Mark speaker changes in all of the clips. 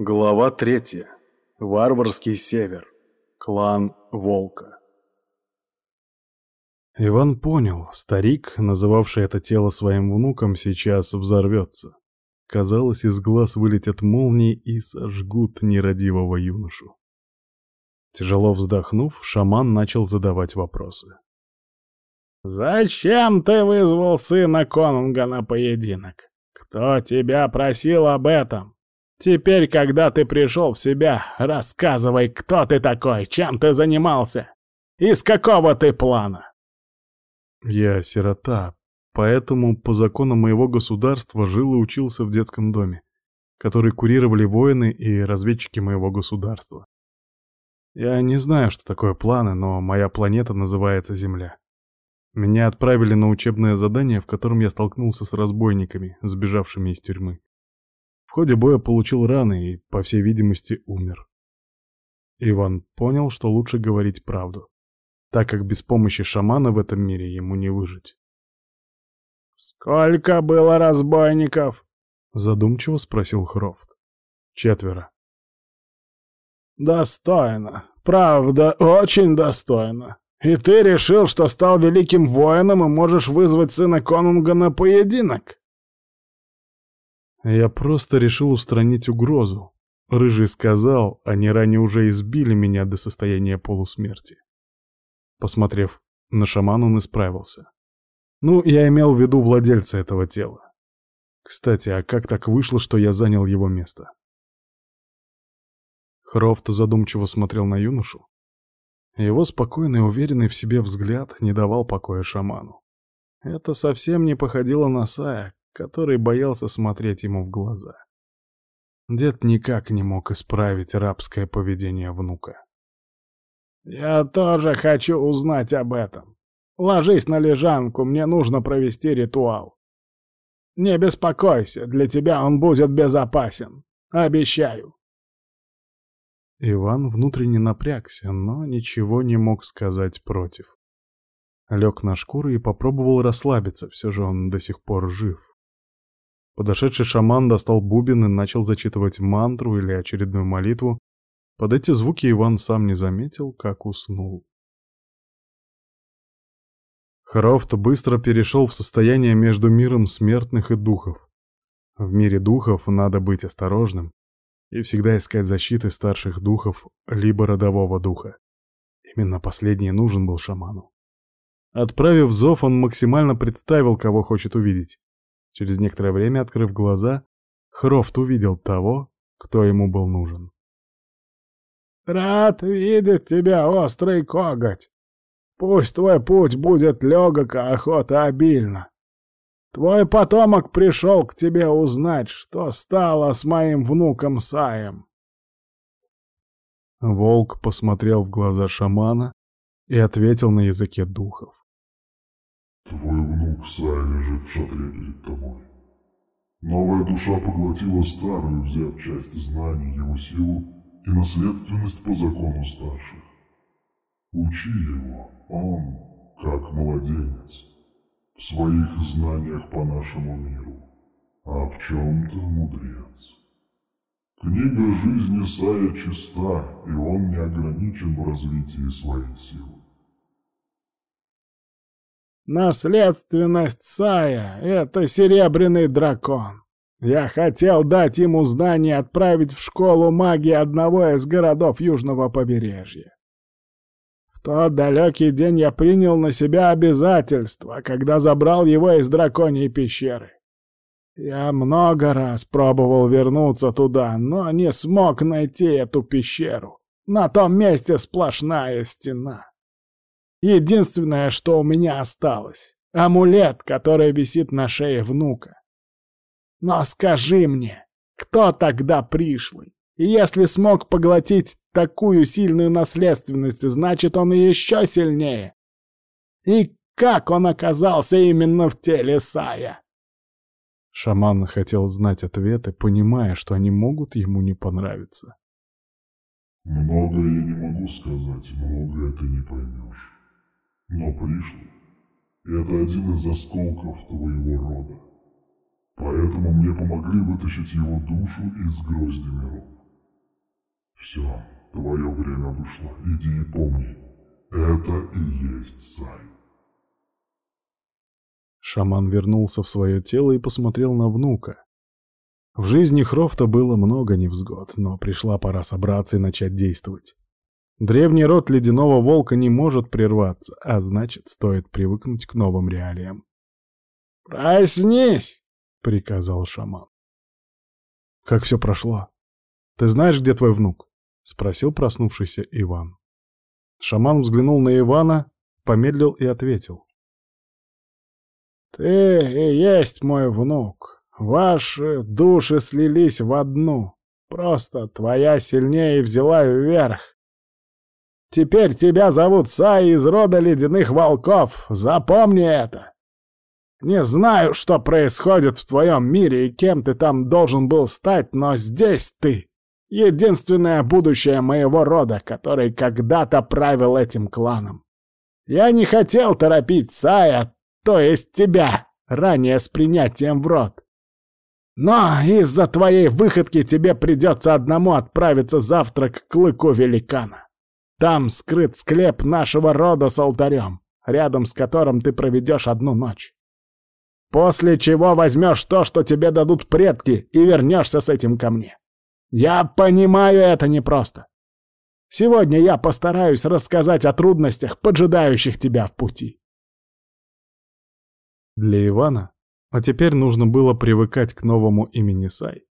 Speaker 1: Глава третья. Варварский север. Клан Волка. Иван понял, старик, называвший это тело своим внуком, сейчас взорвется. Казалось, из глаз вылетят молнии и сожгут нерадивого юношу. Тяжело вздохнув, шаман начал задавать вопросы.
Speaker 2: «Зачем ты вызвал сына Конунга на поединок? Кто тебя просил об этом?» Теперь, когда ты пришел в себя, рассказывай, кто ты такой, чем ты занимался, из какого ты плана.
Speaker 1: Я сирота, поэтому по законам моего государства жил и учился в детском доме, который курировали воины и разведчики моего государства. Я не знаю, что такое планы, но моя планета называется Земля. Меня отправили на учебное задание, в котором я столкнулся с разбойниками, сбежавшими из тюрьмы. В ходе боя получил раны и, по всей видимости, умер. Иван понял, что лучше говорить правду, так как без помощи шамана в этом мире ему не выжить.
Speaker 2: «Сколько было разбойников?»
Speaker 1: — задумчиво спросил Хрофт. «Четверо».
Speaker 2: «Достойно. Правда, очень достойно. И ты решил, что стал великим воином и можешь вызвать сына Конунга на поединок?»
Speaker 1: Я просто решил устранить угрозу. Рыжий сказал, они ранее уже избили меня до состояния полусмерти. Посмотрев на шамана, он исправился. Ну, я имел в виду владельца этого тела. Кстати, а как так вышло, что я занял его место? Хрофт задумчиво смотрел на юношу. Его спокойный, уверенный в себе взгляд не давал покоя шаману. Это совсем не походило на Сая, который боялся смотреть ему в глаза. Дед никак не мог исправить рабское поведение внука.
Speaker 2: «Я тоже хочу узнать об этом. Ложись на лежанку, мне нужно провести ритуал. Не беспокойся, для тебя он будет безопасен. Обещаю».
Speaker 1: Иван внутренне напрягся, но ничего не мог сказать против. Лег на шкуру и попробовал расслабиться, все же он до сих пор жив. Подошедший шаман достал бубен и начал зачитывать мантру или очередную молитву. Под эти звуки Иван сам не заметил, как уснул. Хрофт быстро перешел в состояние между миром смертных и духов. В мире духов надо быть осторожным и всегда искать защиты старших духов либо родового духа. Именно последний нужен был шаману. Отправив зов, он максимально представил, кого хочет увидеть. Через некоторое время, открыв глаза, Хрофт увидел того, кто ему был нужен.
Speaker 2: «Рад видеть тебя, острый коготь! Пусть твой путь будет легок, а охота обильна. Твой потомок пришел к тебе узнать, что стало с моим внуком Саем».
Speaker 1: Волк посмотрел в глаза шамана и ответил на языке духов.
Speaker 3: Твой внук Сай лежит в шатре перед тобой. Новая душа поглотила старую, взяв часть знаний, его силу и наследственность по закону старших. Учи его, он, как младенец, в своих знаниях по нашему миру, а в чем-то мудрец. Книга жизни Сая чиста, и он не ограничен в развитии своей силы.
Speaker 2: Наследственность Сая — это серебряный дракон. Я хотел дать ему знания и отправить в школу магии одного из городов южного побережья. В тот далекий день я принял на себя обязательство, когда забрал его из драконьей пещеры. Я много раз пробовал вернуться туда, но не смог найти эту пещеру. На том месте сплошная стена. Единственное, что у меня осталось — амулет, который висит на шее внука. Но скажи мне, кто тогда пришлый? И если смог поглотить такую сильную наследственность, значит, он еще сильнее. И как он оказался именно в теле Сая?
Speaker 1: Шаман хотел знать ответы, понимая, что они могут ему не понравиться.
Speaker 3: Многое я не могу сказать, многое ты не поймешь. Но пришлый — это один из осколков твоего рода. Поэтому мне помогли вытащить его душу из грозди миров. Все, твое время вышло. Иди и помни, это и есть Сай.
Speaker 4: Шаман вернулся в свое тело и посмотрел на внука. В жизни Хрофта было много невзгод, но пришла пора собраться и начать действовать. Древний род ледяного волка не может прерваться, а значит, стоит привыкнуть к новым реалиям.
Speaker 1: «Проснись!»
Speaker 4: — приказал шаман. «Как все прошло? Ты знаешь, где твой внук?» — спросил проснувшийся Иван. Шаман взглянул на Ивана, помедлил и ответил.
Speaker 1: «Ты и есть мой внук. Ваши души слились в одну. Просто твоя сильнее взяла вверх. Теперь тебя зовут Сай из рода ледяных волков. Запомни это. Не знаю, что происходит в твоем мире и кем ты там должен был стать, но здесь ты — единственное будущее моего рода, который когда-то правил этим кланом. Я не хотел торопить Сая, то есть тебя, ранее с принятием в рот. Но из-за твоей выходки тебе придется одному отправиться завтра к клыку великана. Там скрыт склеп нашего рода с алтарем, рядом с которым ты проведешь одну ночь. После чего возьмешь то, что тебе дадут предки, и вернешься с этим ко мне. Я понимаю, это непросто. Сегодня я постараюсь рассказать о трудностях, поджидающих тебя в пути.
Speaker 4: Для Ивана, а теперь нужно было привыкать к новому имени Сай.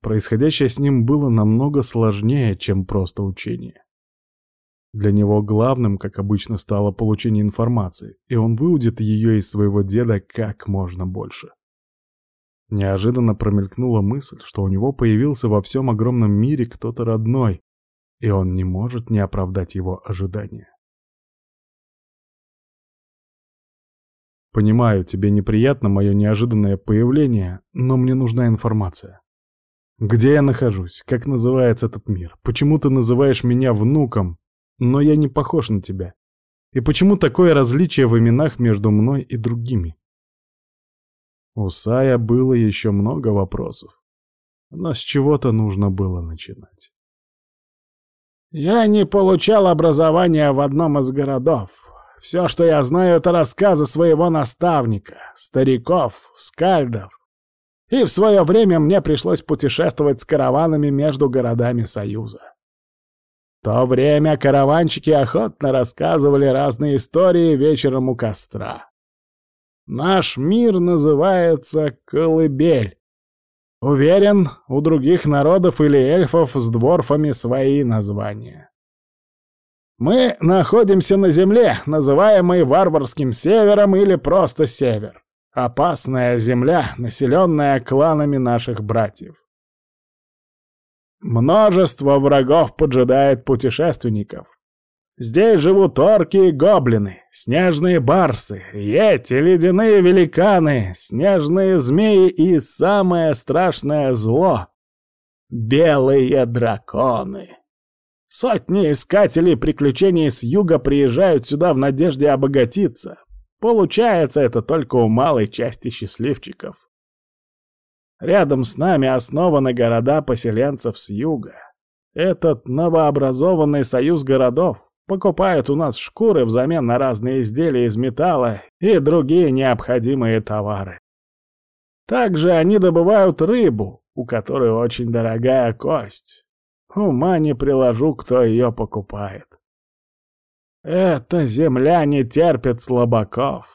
Speaker 4: Происходящее с ним было намного сложнее, чем просто учение. Для него главным, как обычно, стало получение информации, и он выудит ее из своего деда как можно больше. Неожиданно промелькнула мысль, что у него появился во всем огромном мире кто-то родной, и он не может не оправдать его ожидания. Понимаю, тебе неприятно мое неожиданное появление, но мне нужна информация. Где я нахожусь? Как называется этот мир? Почему ты называешь меня внуком, но я не похож на тебя. И почему такое различие в именах между мной и другими? У Сая было еще много вопросов, но с чего-то нужно было начинать.
Speaker 1: «Я не получал образования в одном из городов. Все, что я знаю, это рассказы своего наставника, стариков, скальдов. И в свое время мне пришлось путешествовать с караванами между городами Союза то время караванщики охотно рассказывали разные истории вечером у костра. Наш мир называется Колыбель. Уверен, у других народов или эльфов с дворфами свои названия. Мы находимся на земле, называемой варварским севером или просто север. Опасная земля, населенная кланами наших братьев. Множество врагов поджидает путешественников. Здесь живут орки и гоблины, снежные барсы, ети, ледяные великаны, снежные змеи и самое страшное зло — белые драконы. Сотни искателей приключений с юга приезжают сюда в надежде обогатиться. Получается это только у малой части счастливчиков. Рядом с нами основаны города поселенцев с юга. Этот новообразованный союз городов покупает у нас шкуры взамен на разные изделия из металла и другие необходимые товары. Также они добывают рыбу, у которой очень дорогая кость. Ума не приложу, кто ее покупает. Эта земля не терпит слабаков.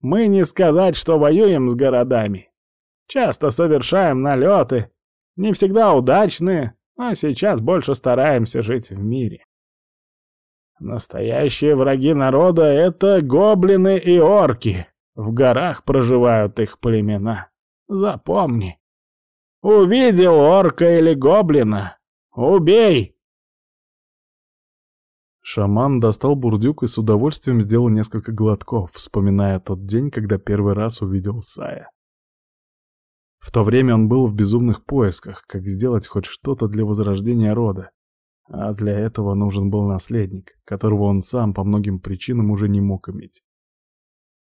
Speaker 1: Мы не сказать, что воюем с городами, Часто совершаем налеты, не всегда удачные, а сейчас больше стараемся жить в мире. Настоящие враги народа — это гоблины и орки. В горах проживают их племена. Запомни. Увидел орка или гоблина — убей!
Speaker 4: Шаман достал бурдюк и с удовольствием сделал несколько глотков, вспоминая тот день, когда первый раз увидел Сая. В то время он был в безумных поисках, как сделать хоть что-то для возрождения рода. А для этого нужен был наследник, которого он сам по многим причинам уже не мог иметь.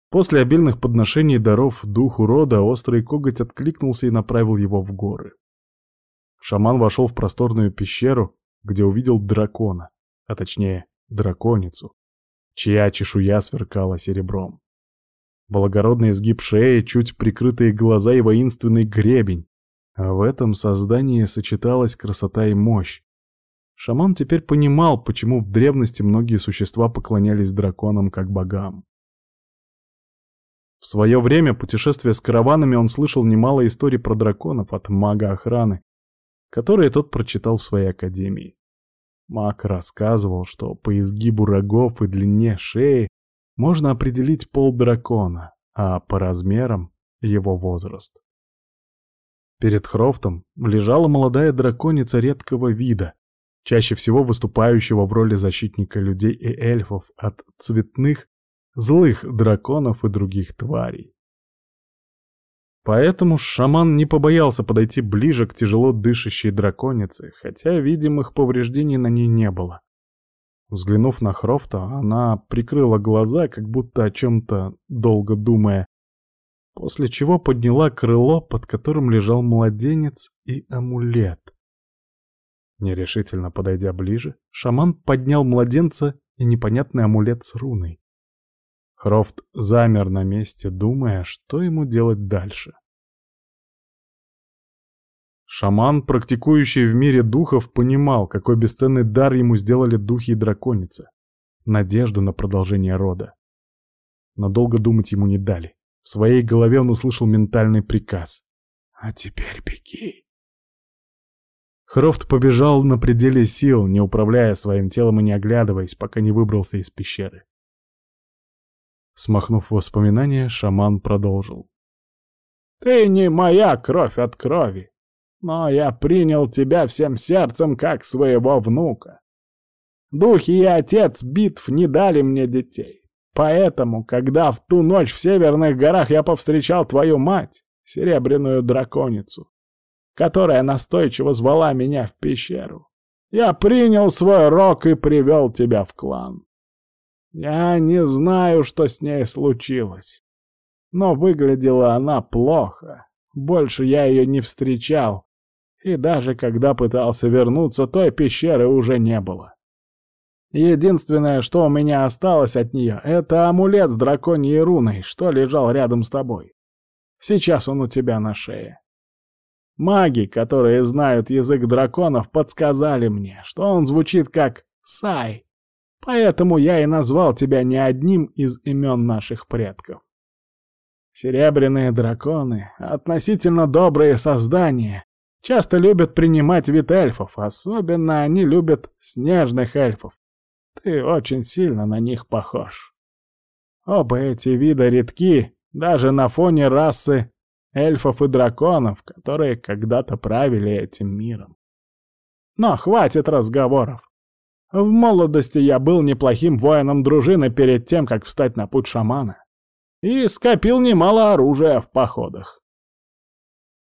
Speaker 4: После обильных подношений даров духу рода острый коготь откликнулся и направил его в горы. Шаман вошел в просторную пещеру,
Speaker 1: где увидел дракона, а точнее драконицу, чья чешуя сверкала серебром. Благородный изгиб шеи, чуть прикрытые глаза и воинственный гребень. А в этом создании сочеталась красота и мощь. Шаман теперь понимал, почему в древности многие существа поклонялись драконам как богам. В свое время, путешествуя с караванами, он слышал немало историй про драконов от мага охраны, которые тот прочитал в своей академии. Маг рассказывал, что по изгибу рогов и длине шеи можно определить пол дракона, а по размерам — его возраст. Перед Хрофтом лежала молодая драконица редкого вида, чаще всего выступающего в роли защитника людей и эльфов от цветных, злых драконов и других тварей. Поэтому шаман не побоялся подойти ближе к тяжело дышащей драконице, хотя видимых повреждений на ней не было. Взглянув на Хрофта, она прикрыла глаза, как будто о чем-то долго думая, после чего подняла крыло, под которым лежал младенец и амулет. Нерешительно подойдя ближе, шаман поднял младенца и непонятный амулет с руной. Хрофт замер на месте, думая, что ему делать дальше. Шаман, практикующий в мире духов, понимал, какой бесценный дар ему сделали духи и драконица. Надежду на продолжение рода. Но долго думать ему не дали. В своей голове он услышал ментальный приказ. «А теперь беги!» Хрофт побежал на пределе сил, не управляя своим телом и не оглядываясь, пока не выбрался из пещеры. Смахнув воспоминания, шаман продолжил.
Speaker 2: «Ты не моя кровь от крови, но я принял тебя всем сердцем как своего внука. Духи и отец битв не дали мне детей, поэтому, когда в ту ночь в северных горах я повстречал твою мать, серебряную драконицу, которая настойчиво звала меня в пещеру, я принял свой рок и привел тебя в клан. Я не знаю, что с ней случилось. Но выглядела она плохо. Больше я ее не встречал. И даже когда пытался вернуться, той пещеры уже не было. Единственное, что у меня осталось от нее, это амулет с драконьей руной, что лежал рядом с тобой. Сейчас он у тебя на шее. Маги, которые знают язык драконов, подсказали мне, что он звучит как «сай», Поэтому я и назвал тебя не одним из имен наших предков. Серебряные драконы — относительно добрые создания, часто любят принимать вид эльфов, особенно они любят снежных эльфов. Ты очень сильно на них похож. Оба эти вида редки даже на фоне расы эльфов и драконов, которые когда-то правили этим миром. Но хватит разговоров. В молодости я был неплохим воином дружины перед тем, как встать на путь шамана. И скопил немало оружия в походах.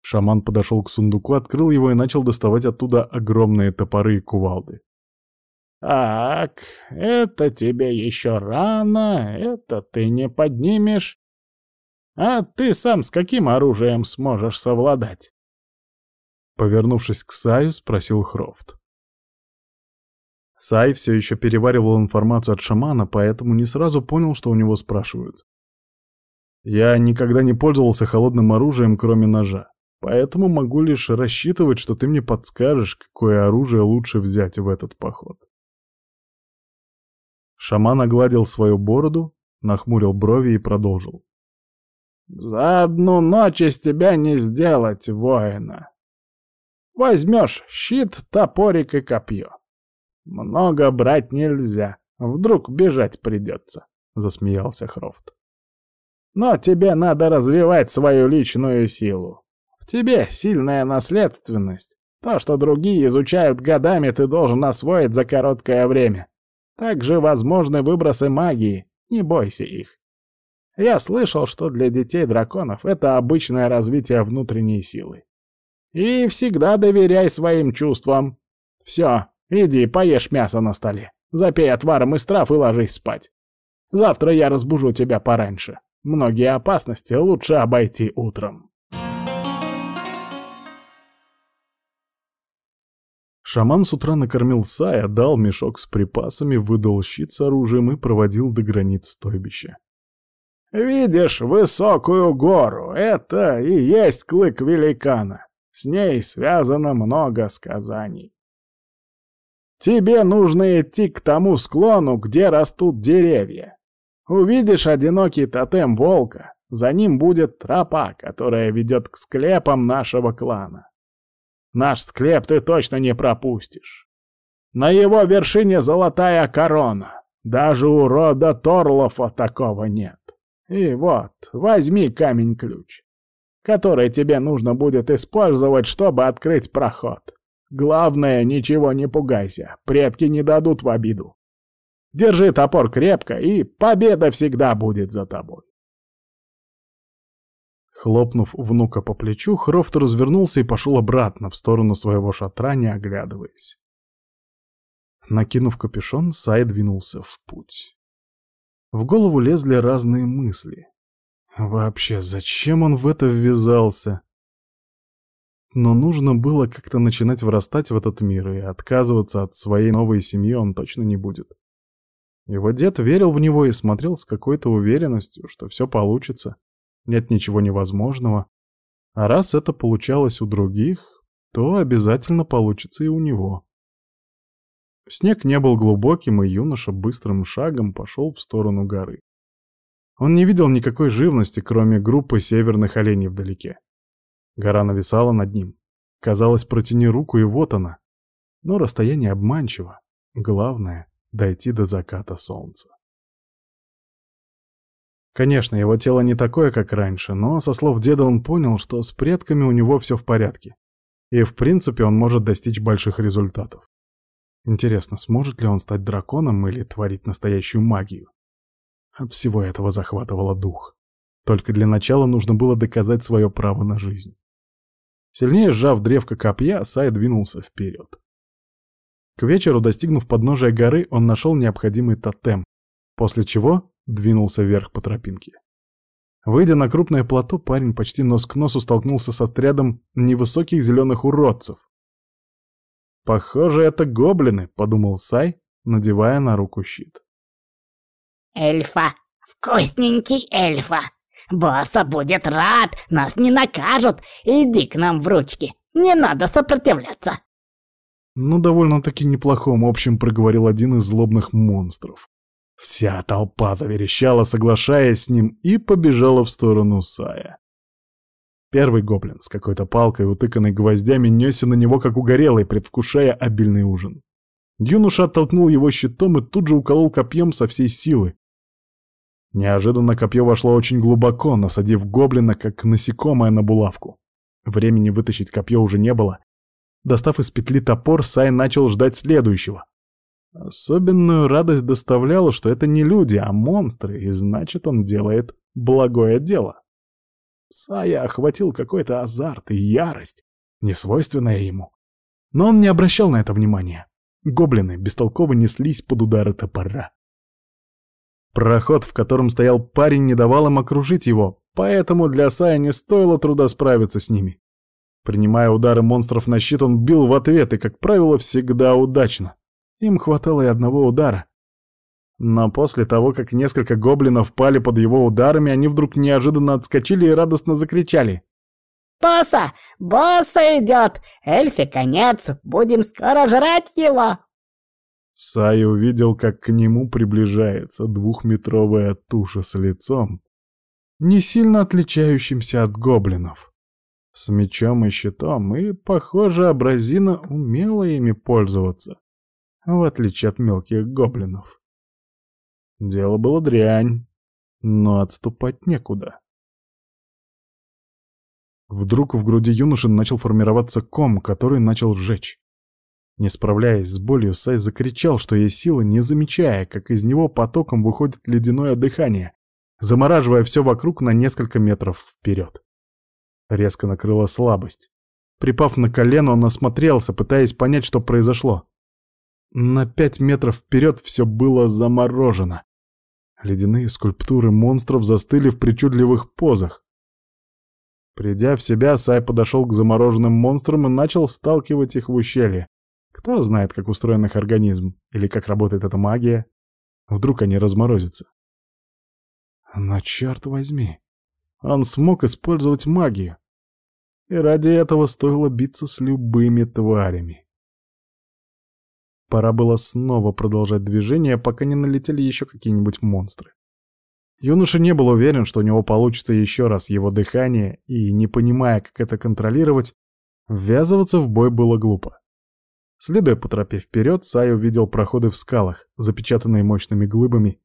Speaker 1: Шаман подошел к сундуку, открыл его и начал доставать оттуда огромные топоры и кувалды.
Speaker 2: «Так, это тебе еще рано, это ты не поднимешь. А ты сам с каким оружием сможешь совладать?»
Speaker 1: Повернувшись к Саю, спросил Хрофт. Сай все еще переваривал информацию от шамана, поэтому не сразу понял, что у него спрашивают. Я никогда не пользовался холодным оружием, кроме ножа, поэтому могу лишь рассчитывать, что ты мне подскажешь, какое оружие лучше взять в этот поход. Шаман огладил свою бороду, нахмурил брови и продолжил.
Speaker 2: «За одну ночь из тебя не сделать воина. Возьмешь щит, топорик и копье. «Много брать нельзя, вдруг бежать придется», — засмеялся Хрофт. «Но тебе надо развивать свою личную силу. Тебе сильная наследственность. То, что другие изучают годами, ты должен освоить за короткое время. Также возможны выбросы магии, не бойся их. Я слышал, что для детей драконов это обычное развитие внутренней силы. И всегда доверяй своим чувствам. Все, Иди, поешь мясо на столе. Запей отваром из трав и ложись спать. Завтра я разбужу тебя пораньше. Многие опасности лучше обойти утром.
Speaker 1: Шаман с утра накормил Сая, дал мешок с припасами, выдал щит с оружием и проводил до границ стойбища.
Speaker 2: «Видишь высокую гору? Это и есть клык великана. С ней связано много сказаний. Тебе нужно идти к тому склону, где растут деревья. Увидишь одинокий тотем волка, за ним будет тропа, которая ведет к склепам нашего клана. Наш склеп ты точно не пропустишь. На его вершине золотая корона. Даже у рода Торлофа такого нет. И вот, возьми камень-ключ, который тебе нужно будет использовать, чтобы открыть проход. Главное, ничего не пугайся, предки не дадут в обиду. Держи топор крепко, и победа всегда будет за тобой.
Speaker 1: Хлопнув внука по плечу, Хрофт развернулся и пошел обратно в сторону своего шатра, не оглядываясь. Накинув капюшон, Сай двинулся в путь. В голову лезли разные мысли. Вообще, зачем он в это ввязался? Но нужно было как-то начинать вырастать в этот мир, и отказываться от своей новой семьи он точно не будет. Его дед верил в него и смотрел с какой-то уверенностью, что все получится нет ничего невозможного. А раз это получалось у других, то обязательно получится и у него. Снег не был глубоким, и юноша быстрым шагом пошел в сторону горы. Он не видел никакой живности, кроме группы северных оленей вдалеке. Гора нависала над ним. Казалось, протяни руку, и вот она. Но расстояние обманчиво. Главное — дойти до заката солнца. Конечно, его тело не такое, как раньше, но со слов деда он понял, что с предками у него все в порядке. И в принципе он может достичь больших результатов. Интересно, сможет ли он стать драконом или творить настоящую магию? От всего этого захватывало дух. Только для начала нужно было доказать свое право на жизнь. Сильнее сжав древко копья, Сай двинулся вперед. К вечеру, достигнув подножия горы, он нашел необходимый тотем, после чего двинулся вверх по тропинке. Выйдя на крупное плато, парень почти нос к носу столкнулся с отрядом невысоких зеленых уродцев. «Похоже, это гоблины», — подумал Сай, надевая на руку щит.
Speaker 5: «Эльфа! Вкусненький эльфа! Босса будет рад, нас не накажут! Иди к нам в ручки, не надо сопротивляться!»
Speaker 1: Ну, довольно-таки неплохом общем проговорил один из злобных монстров. Вся толпа заверещала, соглашаясь с ним, и побежала в сторону Сая. Первый гоблин с какой-то палкой, утыканной гвоздями, несся на него как угорелый, предвкушая обильный ужин. Юноша оттолкнул его щитом и тут же уколол копьем со всей силы. Неожиданно копье вошло очень глубоко, насадив гоблина, как насекомое на булавку. Времени вытащить копье уже не было. Достав из петли топор, Сай начал ждать следующего. Особенную радость доставляло, что это не люди, а монстры, и значит, он делает благое дело. Сая охватил какой-то азарт и ярость, несвойственная ему. Но он не обращал на это внимания. Гоблины бестолково неслись под удары топора. Проход, в котором стоял парень, не давал им окружить его, поэтому для Сая не стоило труда справиться с ними. Принимая удары монстров на щит, он бил в ответ и, как правило, всегда удачно. Им хватало и одного удара. Но после того, как несколько гоблинов пали под его ударами, они вдруг неожиданно отскочили и радостно закричали.
Speaker 5: «Босса! Босса идет! Эльфи конец! Будем скоро жрать его!»
Speaker 1: Сай увидел, как к нему приближается двухметровая туша с лицом, не сильно отличающимся от гоблинов, с мечом и щитом, и, похоже, абразина умела ими пользоваться в отличие от мелких гоблинов. Дело было дрянь, но отступать некуда. Вдруг в груди юноши начал формироваться ком, который начал сжечь. Не справляясь с болью, Сай закричал, что есть силы, не замечая, как из него потоком выходит ледяное дыхание, замораживая все вокруг на несколько метров вперед. Резко накрыла слабость. Припав на колено, он осмотрелся, пытаясь понять, что произошло. На пять метров вперед все было заморожено. Ледяные скульптуры монстров застыли в причудливых позах. Придя в себя, Сай подошел к замороженным монстрам и начал сталкивать их в ущелье. Кто знает, как устроен их организм или как работает эта магия. Вдруг они разморозятся. Но черт возьми, он смог использовать магию. И ради этого стоило биться с любыми тварями. Пора было снова продолжать движение, пока не налетели еще какие-нибудь монстры. Юноша не был уверен, что у него получится еще раз его дыхание, и, не понимая, как это контролировать, ввязываться в бой было глупо. Следуя по тропе вперед, Сай увидел проходы в скалах, запечатанные мощными глыбами.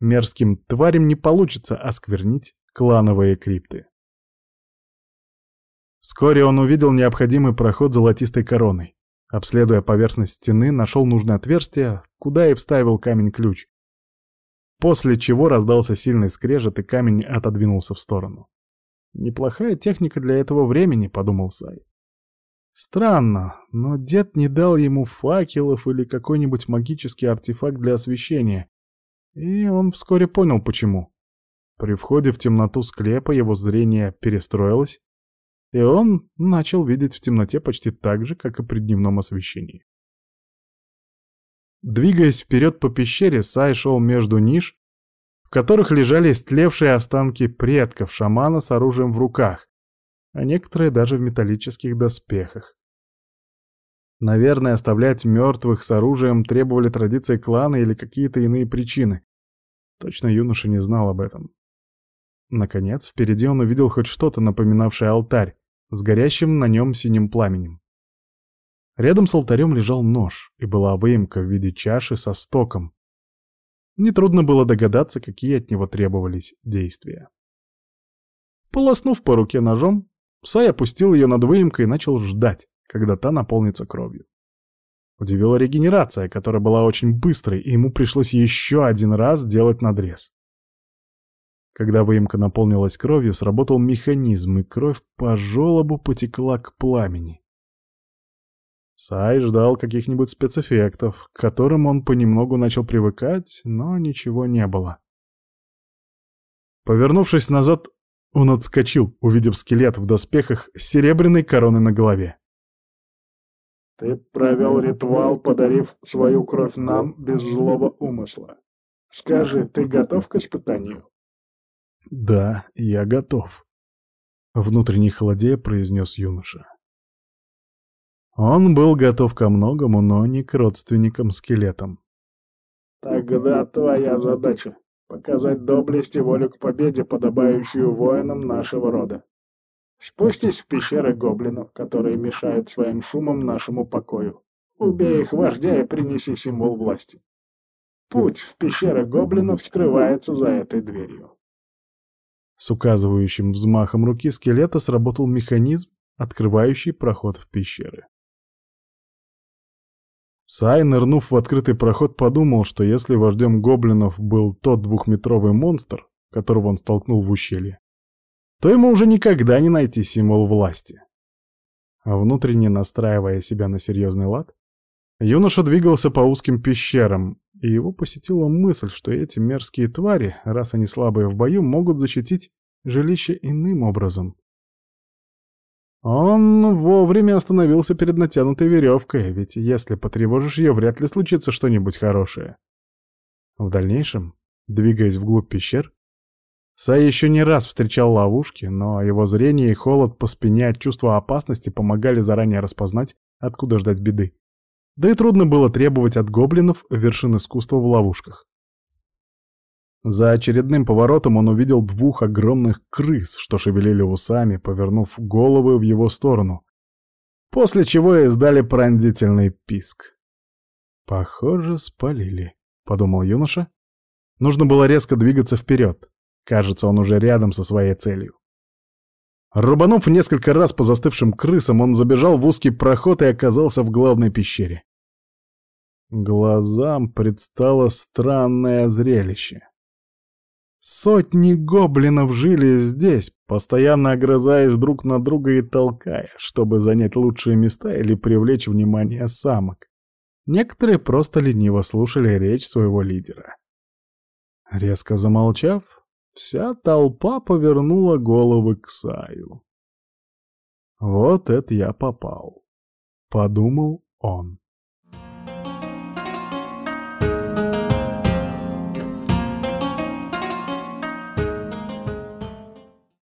Speaker 1: Мерзким тварям не получится осквернить клановые крипты. Вскоре он увидел необходимый проход золотистой короной. Обследуя поверхность стены, нашел нужное отверстие, куда и вставил камень-ключ. После чего раздался сильный скрежет, и камень отодвинулся в сторону. «Неплохая техника для этого времени», — подумал Сай. Странно, но дед не дал ему факелов или какой-нибудь магический артефакт для освещения. И он вскоре понял, почему. При входе в темноту склепа его зрение перестроилось, и он начал видеть в темноте почти так же, как и при дневном освещении. Двигаясь вперед по пещере, Сай шел между ниш, в которых лежали истлевшие останки предков шамана с оружием в руках, а некоторые даже в металлических доспехах. Наверное, оставлять мертвых с оружием требовали традиции клана или какие-то иные причины. Точно юноша не знал об этом. Наконец, впереди он увидел хоть что-то, напоминавшее алтарь, с горящим на нем синим пламенем. Рядом с алтарем лежал нож, и была выемка в виде чаши со стоком. Нетрудно было догадаться, какие от него требовались действия. Полоснув по руке ножом, Сай опустил ее над выемкой и начал ждать, когда та наполнится кровью. Удивила регенерация, которая была очень быстрой, и ему пришлось еще один раз делать надрез. Когда выемка наполнилась кровью, сработал механизм, и кровь по желобу потекла к пламени. Сай ждал каких-нибудь спецэффектов, к которым он понемногу начал привыкать, но ничего не было. Повернувшись назад, он отскочил, увидев скелет в доспехах с серебряной короной на голове.
Speaker 2: «Ты провел ритуал, подарив свою кровь нам без злого умысла. Скажи, ты готов к испытанию?»
Speaker 1: «Да, я готов», — внутренне холодея произнес юноша. Он был готов ко многому, но не к родственникам-скелетам.
Speaker 2: «Тогда твоя задача показать доблесть и волю к победе, подобающую воинам нашего рода. Спустись в пещеры гоблинов, которые мешают своим шумом нашему покою. Убей их вождя и принеси символ власти. Путь в пещеры гоблинов скрывается за этой дверью.
Speaker 1: С указывающим взмахом руки скелета сработал механизм, открывающий проход в пещеры. Сай, нырнув в открытый проход, подумал, что если вождем гоблинов был тот двухметровый монстр, которого он столкнул в ущелье, то ему уже никогда не найти символ власти. А внутренне настраивая себя на серьезный лад, юноша двигался по узким пещерам, и его посетила мысль, что эти мерзкие твари, раз они слабые в бою, могут защитить жилище иным образом. Он вовремя остановился перед натянутой веревкой, ведь если потревожишь ее, вряд ли случится что-нибудь хорошее. В дальнейшем, двигаясь вглубь пещер, Сай еще не раз встречал ловушки, но его зрение и холод по спине от чувства опасности помогали заранее распознать, откуда ждать беды. Да и трудно было требовать от гоблинов вершин искусства в ловушках. За очередным поворотом он увидел двух огромных крыс, что шевелили усами, повернув головы в его сторону, после чего издали пронзительный писк. «Похоже, спалили», — подумал юноша. Нужно было резко двигаться вперед. Кажется, он уже рядом со своей целью. Рубанув несколько раз по застывшим крысам, он забежал в узкий проход и оказался в главной пещере. Глазам предстало странное зрелище. Сотни гоблинов жили здесь, постоянно огрызаясь друг на друга и толкая, чтобы занять лучшие места или привлечь внимание самок. Некоторые просто лениво слушали речь своего лидера. Резко замолчав, вся толпа повернула головы к Саю. «Вот это я попал», — подумал он.